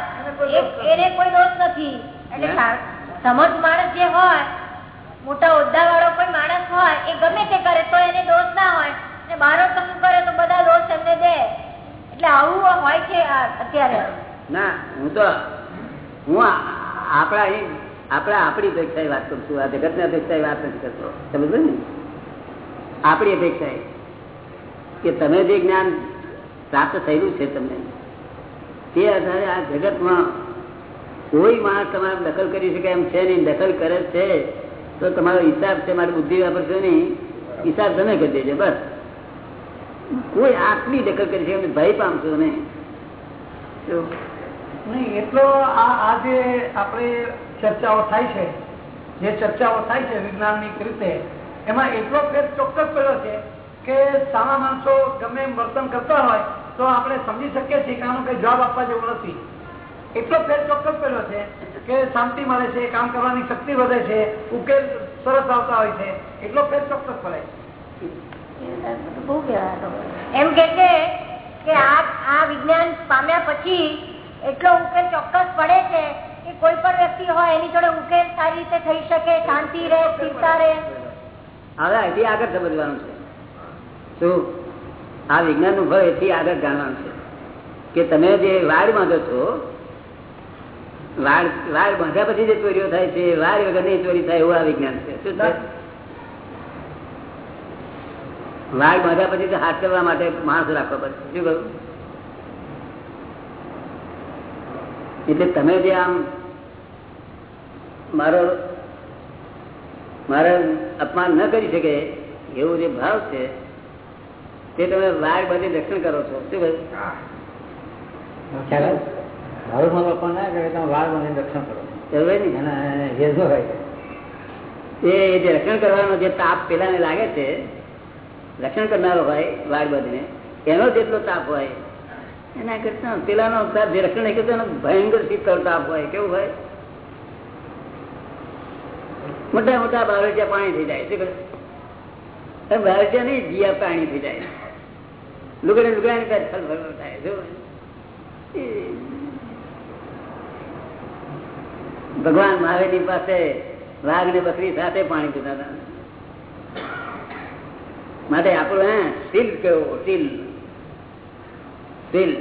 એને કોઈ દોષ નથી. સમજ માણસ જે હોય, મોટા હોદ્દા વાળો કોઈ માણસ હોય, એ ગમે તે કરે, તો એને દોષ ના હોય. ને બારો કશું કરે, તો બધા દોષ એમને દે. એટલે આવું હોય છે અત્યારે. ના, હું તો હું આપણા અહીં આપણા આપણી અપેક્ષાએ વાત કરું છું. આ જગતની અપેક્ષાએ વાત નથી કરતો. સમજો ને? આપણી અપેક્ષાએ. કે તમે જે જ્ઞાન પ્રાપ્ત થયેલું છે તમને, તે આધારે આ જગતમાં કોઈ માણસ તમારે દખલ કરી શકે, એમ છે નહીં દખલ કરે છે, તો તમારો હિસાબ છે, મારી બુદ્ધિ વાપરશે નહીં, હિસાબ તમે કરી દેજો, બસ કોઈ આટલી દખલ કરી શકે ભય પામશો નહીં? એટલો આ જે આપણે ચર્ચાઓ થાય છે, જે ચર્ચાઓ થાય છે વિજ્ઞાનની રીતે, એમાં એટલો ફેર ચોક્કસ પડ્યો છે કે સામા માણસો ગમે વર્તન કરતા હોય, તો આપણે સમજી શકીએ છીએ કે આનો કઈ જવાબ આપવા જેવું નથી એટલો ફેર ચોક્કસ પેલો છે કે શાંતિ મળે છે કામ કરવાની શક્તિ વધે છે ઉકેલ સરસ આવતા હોય છે એટલો ફેર ચોક્કસ પડે. એમ કે છે કે આ આ વિજ્ઞાન પામ્યા પછી એટલો ઉકેલ ચોક્કસ પડે છે કે કોઈ પણ વ્યક્તિ હોય એની જોડે ઉકેલ સારી રીતે થઈ શકે શાંતિ રહે સ્થિરતા રહે. હવે અહીંથી આગળ સમજવાનું છે. શું? આ વિજ્ઞાનનું ભય એથી આગળ જાણવાનું છે. કે તમે જે વાડ બાંધો છો વાડ બાંધ્યા પછી જે ચોરીઓ થાય છે વાળ વગર નહીં ચોરી થાય એવું આ વિજ્ઞાન છે. છે? બાંધ્યા પછી હાથ કરવા માટે માણસ રાખવા પડશે શું કહ્યું એટલે તમે જે આમ મારો, મારે અપમાન ન કરી શકે એવું જે ભાવ છે, તે તમે વાળ બધી રક્ષણ કરો છો. શું કહ્યું મારું મારું ના કરે તમે વાળ મને રક્ષણ કરો. બરોબર નહીં. અને હેજો હોય એ જે રક્ષણ કરવાનો જે તાપ પેલાને લાગે છે રક્ષણ કરનારો હોય વાળ બધીને એનો જેટલો તાપ હોય એના કરતા પેલાનો તાપ જે રક્ષણ કરતો એનો ભયંકર શીતળ તાપ હોય. કેવું હોય? મોટા મોટા બાવળિયા પાણી થઈ જાય. શું બાવળિયા નહીં જીયા પાણી થઈ જાય. લુગડે લુગડાની થાય. ભગવાન મહાવીરની પાસે વાઘ ને બકરી સાથે પાણી પીતા હતા. માટે આપણું હે સીલ કેવો સીલ સીલ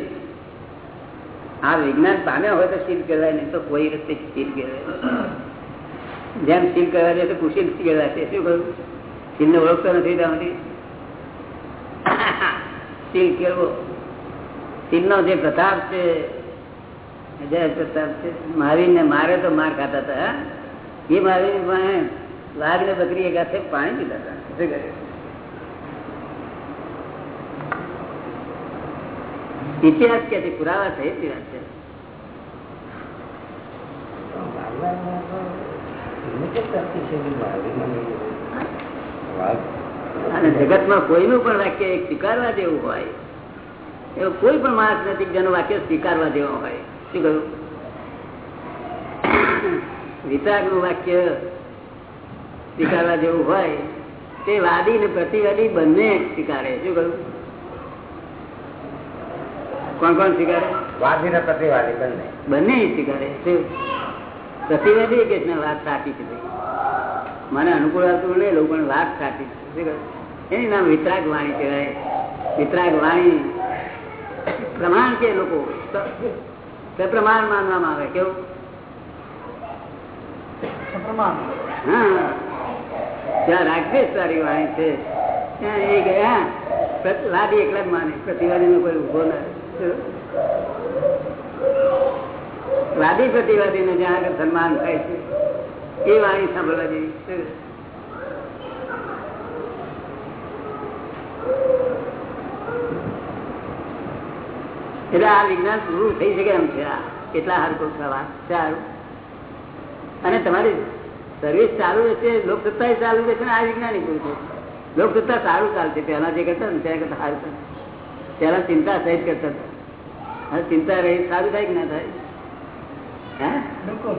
આ વિજ્ઞાન પામ્યા હોય તો સીલ કહેવાય, નહીં તો કોઈ રસ્તે સીલ કહેવાય. જેમ સીલ કહેવાય તો કુશીલ કહેવાય. છે શું કહ્યું? સીલ ને ઓળખતો નથી ત્યાંથી? સીલ કેવો? સીલ નો જે પ્રતાપ છે મહાવીર ને મારે તો માર ખાતા હતા? એ મહાવીર વાઘ ને બકરી એક હાથે પાણી પીતા હતા. ઇતિહાસ કે પુરાવા છે, ઇતિહાસ છે. અને જગતમાં કોઈનું પણ વાક્ય સ્વીકારવા જેવું હોય, એવો કોઈ પણ માણસ નથી જેનું વાક્ય સ્વીકારવા જેવું હોય. શું કહ્યું? વિતરાગનું વાક્ય સ્વીકારવા જેવું હોય તે વાદી ને પ્રતિવાદી બંને સ્વીકારે. શું કહ્યું? કોણ કોણ સ્વીકારે? વાદી ને પ્રતિવાદી બંને. બંને સ્વીકારે. શું? પ્રતિવાદી કે વાત સાચી છે મને અનુકૂળ આવતું લઈ લઉં પણ વાત સાચી છે. એની નામ વિતરાગ વાણી કહેવાય. વિતરાગ વાણી પ્રમાણ કે લોકો? તે પ્રમાણ માનવામાં આવે કેવું? હા. ત્યાં વાણી છે ત્યાં એ ગયા વાદી એકલા જ માને પ્રતિવાદી નો કોઈ ઊભો ના. વાદી પ્રતિવાદી ને જ્યાં આગળ સન્માન થાય છે એ વાણી સાંભળવા જેવી છે. એટલે આ વિજ્ઞાન પૂરું થઈ શકે એમ છે. આ કેટલા હાર સારું. અને તમારી સર્વિસ ચાલુ રહેશે લોકસત્તા ચાલુ રહેશે આ વિજ્ઞાન પૂરું થશે. લોકસત્તા સારું ચાલશે. પહેલા જે કરતા ને ત્યાં કરતા સારું પહેલા ચિંતા સહિત કરતા હતા. હવે ચિંતા રહી સારું થાય કે ના થાય? હા? આપણે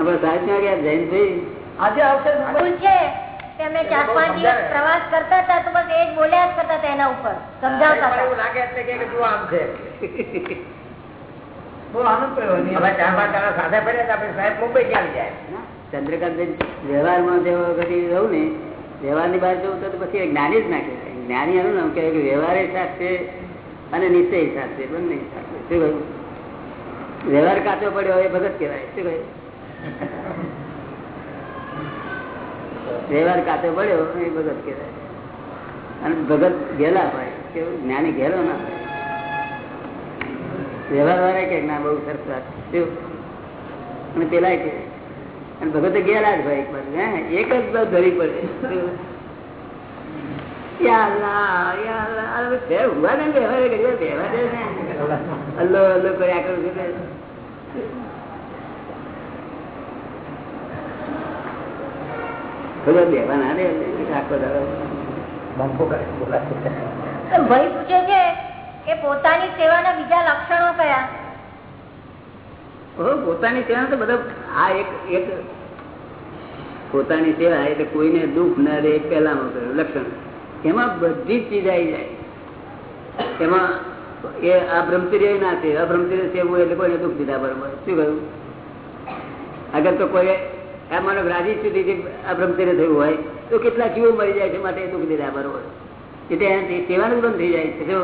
આપડે સાહેબ ત્યાં ગયા? જૈન ભાઈ આજે આવશે. અમે ચાર પાંચ દિવસ પ્રવાસ કરતા હતા તો બસ એ જ બોલ્યા જ કરતા હતા એના ઉપર. સમજાવતા એવું લાગે છે કે જુઓ આમ છે. પછી સાહેબ મુંબઈ ક્યાં જાય? ચંદ્રકાંત વ્યવહારમાં જે વખતે રહું ને વ્યવહારની બહાર જવું તો પછી જ્ઞાની જ ના કહેવાય. જ્ઞાની એનું નામ કહેવાય કે વ્યવહાર સાથે અને નિશ્ચય સાથે બંને સાથે શું કહ્યું? વ્યવહાર કાચો પડ્યો એ ભગત કહેવાય. શું કહ્યું? વ્યવહાર કાતે પડ્યો, એ ભગત કહેવાય. અને ભગત ગેલા હોય, કેવું જ્ઞાની ગેલો ના હોય. વ્યવહાર વાળા કે ના, બહુ સરસ વાત. અને પેલા કે અને ભગત ગેલા જ ભાઈ એક હે, એક જ બસ ધરી પડે. અલ્લો અલ્લો, કર્યા કરું છું તે. ખબર બેવા ના આખો ભાઈ પૂછે છે કે પોતાની સેવાના બીજા લક્ષણો કયા? પોતાની સેવા તો બધા આ એક એક પોતાની સેવા એટલે કોઈને દુઃખ ના રે પહેલાનું લક્ષણ. એમાં બધી જ ચીજ આવી જાય. એમાં એ આ બ્રહ્મચર્ય ના છે અબ્રહ્મચર્ય સેવું એટલે કોઈને દુઃખ દીધા બરોબર. શું કહ્યું? અગર તો કોઈ આ માનો રાજી સુધી આ બ્રહ્મચર્ય થયું હોય તો કેટલા જીવો મરી જાય છે માટે એ દુઃખ દીધા બરોબર. એટલે એનાથી સેવાનું બંધ થઈ જાય છે. જો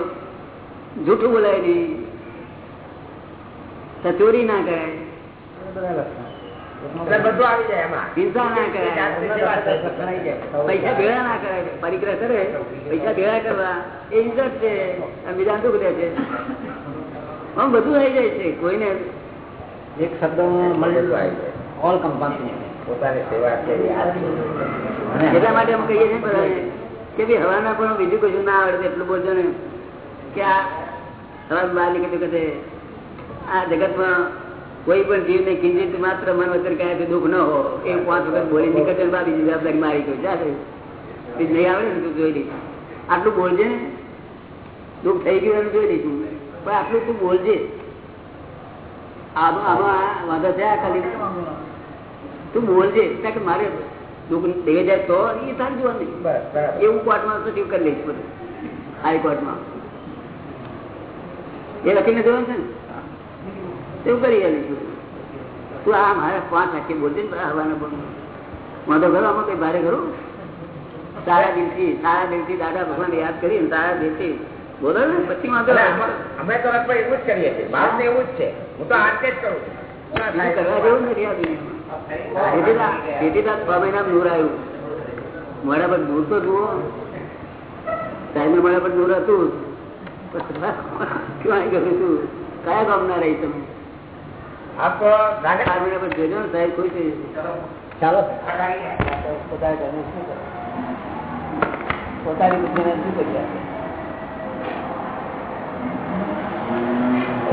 જૂઠું બોલાય નહીં ચોરી ના કરે બધું આવી જાય એમાં. હિંસા ના છે. પૈસા ભેળા ના કરે પરિગ્રહ કરે પૈસા ભેળા કરવા એ ઇજ્જત છે. બીજા દુઃખ દે છે? આમ બધું થઈ જાય છે. કોઈને એક શબ્દ આવી જાય. ઓલ કમ્પાન્સિંગ પોતાની સેવા. એટલા માટે અમે કહીએ છીએ કે ભાઈ હવાના પણ બીજું કશું ના આવડે એટલું બોલજો ને. કે આ સવાર બહાર નીકળતું કહે આ જગતમાં કોઈ પણ જીવને કિંચિત માત્ર મન વચન કહે તો દુઃખ ન હો. એ પાંચ વખત બોલી નીકળશે બાબી જવાબદારી મારી ગયો. જા નહીં આવે ને તું જોઈ લઈશ. આટલું બોલજે ને. દુઃખ થઈ ગયું એનું જોઈ લઈશું પણ આટલું તું બોલજે. આમાં વાંધો થયા ખાલી? તું બોલજે કારણ કે મારે દુઃખ દેવે જાય તો એ તારે જોવાનું. બરાબર એવું કોર્ટમાં સચિવ કરી લઈશ બધું. હાઈકોર્ટમાં એ લખીને જોવાનું છે ને? એવું કરી લઈશું તું આ મારે પાંચ આખી બોલજે ને હવાના બોલ. વાંધો ખરો આમાં કઈ ભારે ખરું સારા દિલથી સારા દિલથી દાદા ભગવાન યાદ કરી સારા દિલથી બોલો ને પછી વાંધો અમે- તો એવું જ કરીએ છીએ. ને એવું જ છે. હું તો આજ જ કરું છું. ના. કરવા જેવું નથી આ દુનિયામાં. તેથી તો આ- તેથી તો આ છ મહિના નૂર આવ્યું. મોડા પર નૂર તો જુઓ. ટાઈમે મોડા પર નૂર હતું. ક્યાં ગયું તું? કયા ગામના રહી તમે? આપ તો નાગર- ચાર મહિના પર જોજો ને સાહેબ ખુશ થઈ ચાલો. પોતાના ઘરને શું કરે? પોતાની બુદ્ધિને શું કરી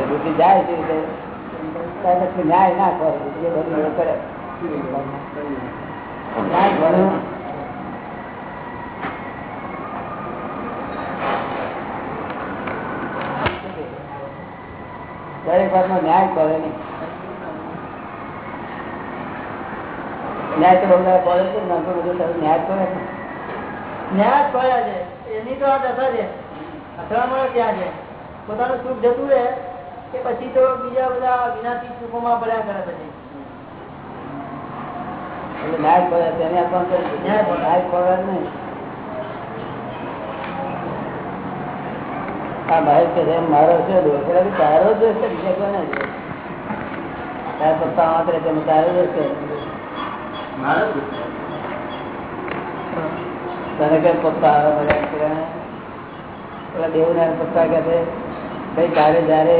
બુદ્ધિ જાય છે પછી ન્યાય ના કરે, એ બધું કરે. ન્યાય ભણ્યું દરેક વાતમાં ન્યાય કરે નહીં. ન્યાય તો બધા કરે છે ન્યાય કરે ન્યાય પડ્યા છે. એની તો આ દશા છે. અથડામણ ત્યાં છે? પોતાનું સુખ જતું રહે કે પછી તો બીજા બધા વિનાશી સુખોમાં પડ્યા કરે પછી. એટલે ન્યાય કરે છે એને અપમાન કરે છે ન્યાય કરે. ન્યાય કરે જ નહીં. આ ભાઈ કે મારો છે બી તારો જ છે બીજા કોને છે? તાર પપ્પા માત્ર તમે તારો જ છે તને કે પપ્પા આવે બધા? પેલા દેવના પપ્પા કહે છે ભાઈ તારે જયારે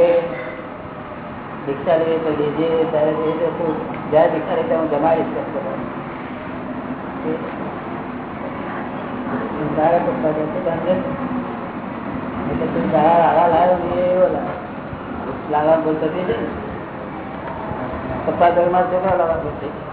દીક્ષા લેવી તો લેજે ત્યારે એ તો જ્યાં જયારે લે ત્યાં હું જમાડીશ. તારા પપ્પા કહે એટલે તું તારા લાલા લાવ્યો ને એવો લાલા બોલતો પપ્પા ઘરમાં છોકરા લાવવા બોલતી